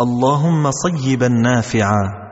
اللهم صيبا نافعا.